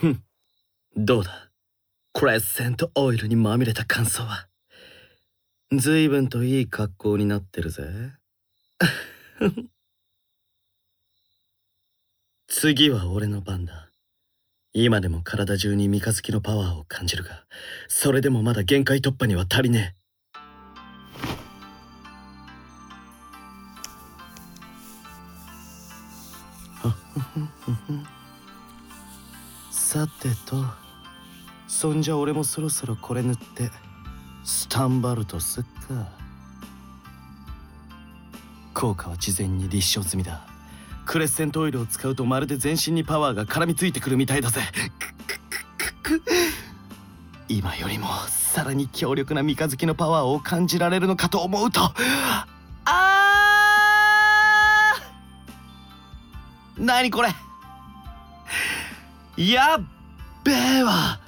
ふん。どうだ？クレッセントオイルにまみれた感想は？随分といい格好になってるぜ。次は俺の番だ。今でも体中に三日月のパワーを感じるがそれでもまだ限界突破には足りねえ。さてと。そんじゃ俺もそろそろこれ塗ってスタンバルトすっか。効果は事前に立証済みだ。クレッセントオイルを使うとまるで全身にパワーが絡みついてくるみたいだぜ。今よりもさらに強力な三日月のパワーを感じられるのかと思うと。あー！何これ？やっべえわ。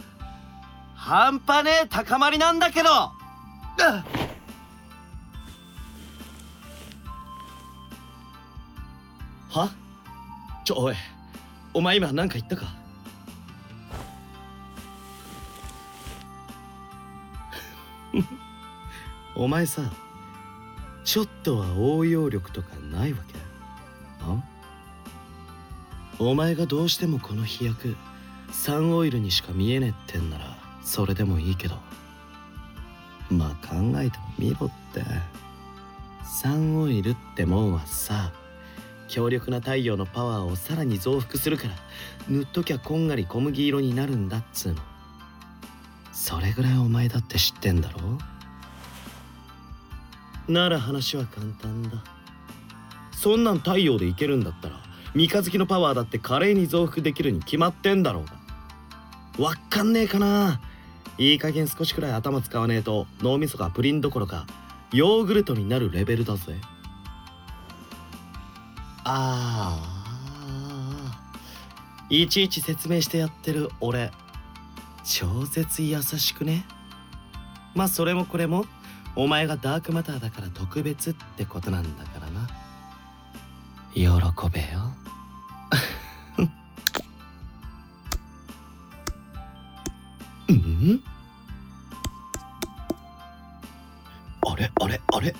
半端ねえ高まりなんだけど。は？ちょおい。お前今何か言ったか？お前さちょっとは応用力とかないわけ？あお前がどうしてもこの飛躍サンオイルにしか見えねえってんならそれでもいいけど。まあ考えてもみろって。サンオイルってもんはさ強力な太陽のパワーをさらに増幅するから塗っときゃこんがり小麦色になるんだっつうの。それぐらいお前だって知ってんだろ？なら話は簡単だ。そんなん太陽でいけるんだったら三日月のパワーだって華麗に増幅できるに決まってんだろうがわかんねえかな。いい加減少しくらい頭使わねえと脳みそがプリンどころかヨーグルトになるレベルだぜ。ああいちいち説明してやってる俺超絶優しくね。まあそれもこれもお前がダークマターだから特別ってことなんだからな。喜べよ。うん？あれ？あれ？あれ？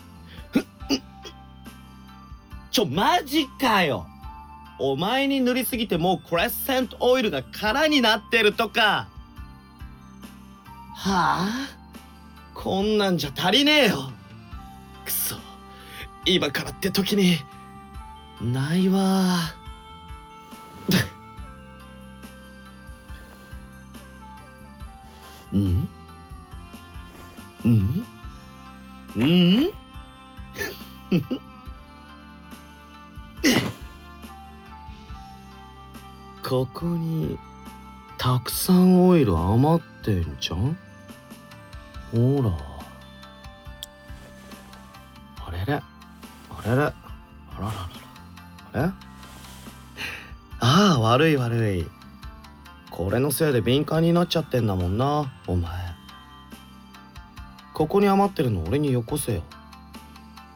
ちょマジかよ。お前に塗りすぎてもうクレッセントオイルが空になってるとか。はあ？こんなんじゃ足りねえよ。くそ。今からって時にないわ。うん？うん？うん？ここにたくさんオイル余ってんじゃん？ほら。あれれ。あれれ。あららら。ああ悪い悪い。これのせいで敏感になっちゃってんだもんなお前。ここに余ってるの俺によこせよ。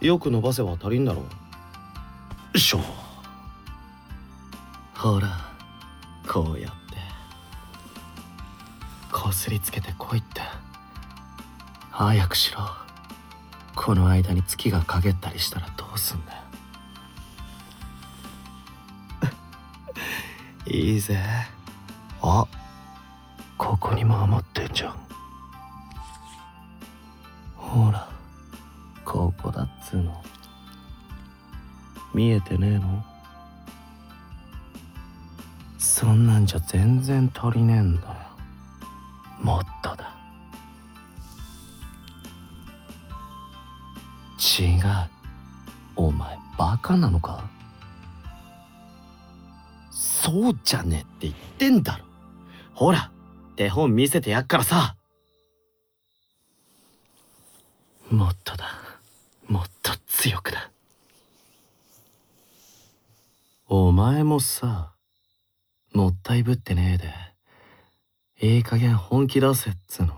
よく伸ばせば足りんだろよしょほらこうやって。こすりつけてこいって。早くしろ。この間に月が陰ったりしたらどうすんだよ。いいぜ。あここにも余ってんじゃん。ほらここだっつうの。見えてねえの？そんなんじゃ全然足りねえんだよ。もっとだ。違う。お前バカなのか？そうじゃねえって言ってんだろ。ほら手本見せてやっからさ。もっとだ。もっと強くだ。お前もさもったいぶってねえでいい加減本気出せっつの。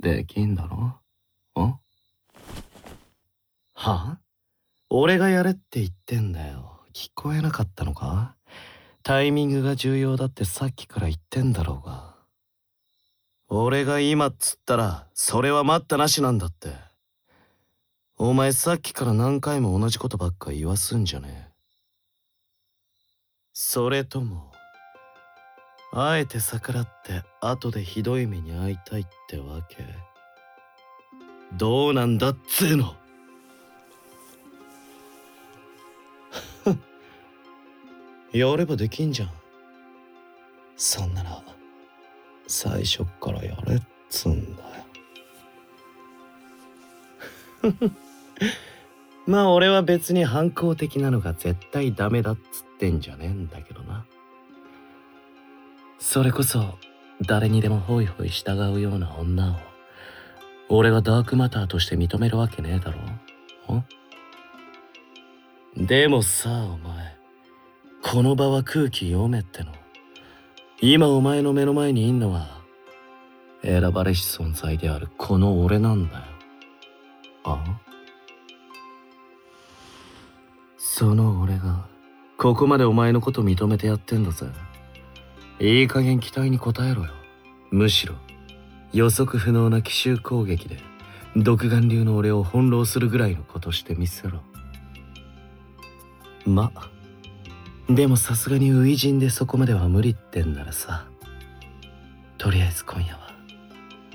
できんだろ？ん？はあ？俺がやれって言ってんだよ。聞こえなかったのか？タイミングが重要だってさっきから言ってんだろうが。俺が今っつったらそれは待ったなしなんだって。お前さっきから何回も同じことばっか言わすんじゃねえ。それともあえて逆らって後でひどい目に遭いたいってわけ？どうなんだっつうの。やればできんじゃん。そんなら最初っからやれっつんだよ。まあ俺は別に反抗的なのが絶対ダメだっつってんじゃねえんだけどな。それこそ誰にでもホイホイ従うような女を俺がダークマターとして認めるわけねえだろ。でもさお前。この場は空気読めっての。今お前の目の前にいんのは選ばれし存在であるこの俺なんだよ。あその俺がここまでお前のこと認めてやってんだぜ。いい加減期待に応えろよ。むしろ予測不能な奇襲攻撃で独眼流の俺を翻弄するぐらいのことしてみせろ。までもさすがに初陣でそこまでは無理ってんならさとりあえず今夜は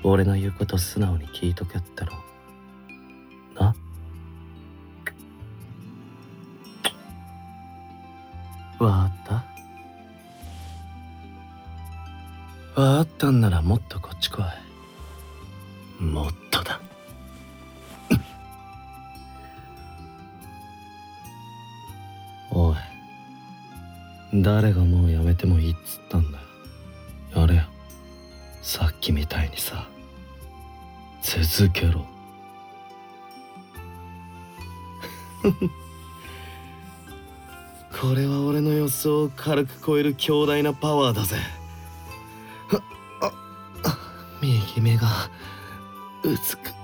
俺の言うこと素直に聞いとけっての。な？わかった？わかったんならもっとこっち来い。もっと。誰がもうやめてもいいっつったんだ。よやれよさっきみたいにさ続けろ。これは俺の予想を軽く超える強大なパワーだぜ。ああ右目がうずく